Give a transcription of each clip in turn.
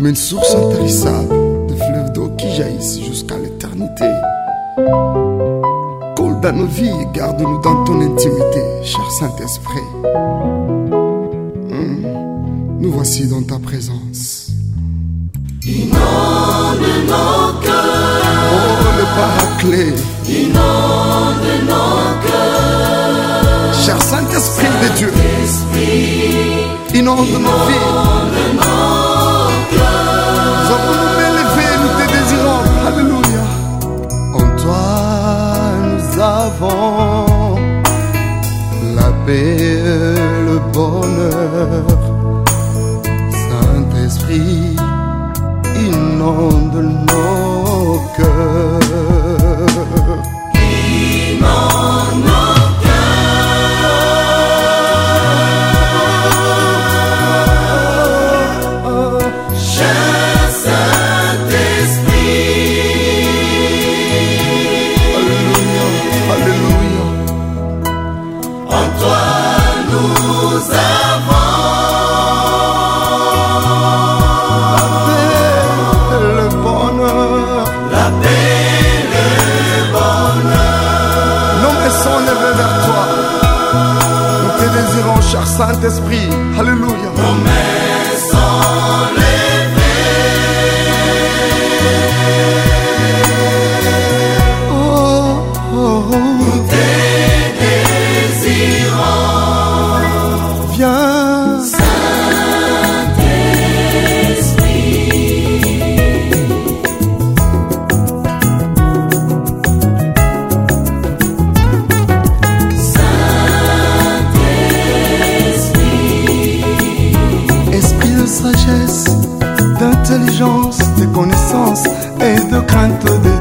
comme une source intarissable de fleuves d'eau qui jaillissent jusqu'à l'éternité. Coule dans nos vies et garde-nous dans ton intimité, cher Saint-Esprit. Hum, nous voici dans ta présence. Inonde nos cœurs. Oh, le paraclet. Inonde nos cœurs. Cher Saint-Esprit de Dieu. Inonde, nos vies. le bonheur. Saint-Esprit, inonde nos cœurs. désirant, cher Saint-Esprit. Alléluia. d'audace, d'intelligence, de connaissance et de crainte des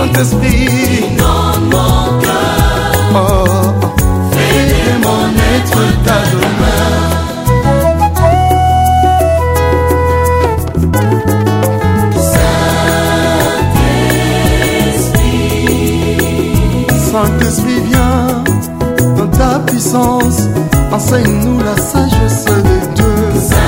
Saint-Esprit dans mon cœur. Oh, oh, oh. Fais mon être ta demeure. Saint-Esprit Saint Esprit vient dans ta puissance, enseigne-nous la sagesse de Dieu.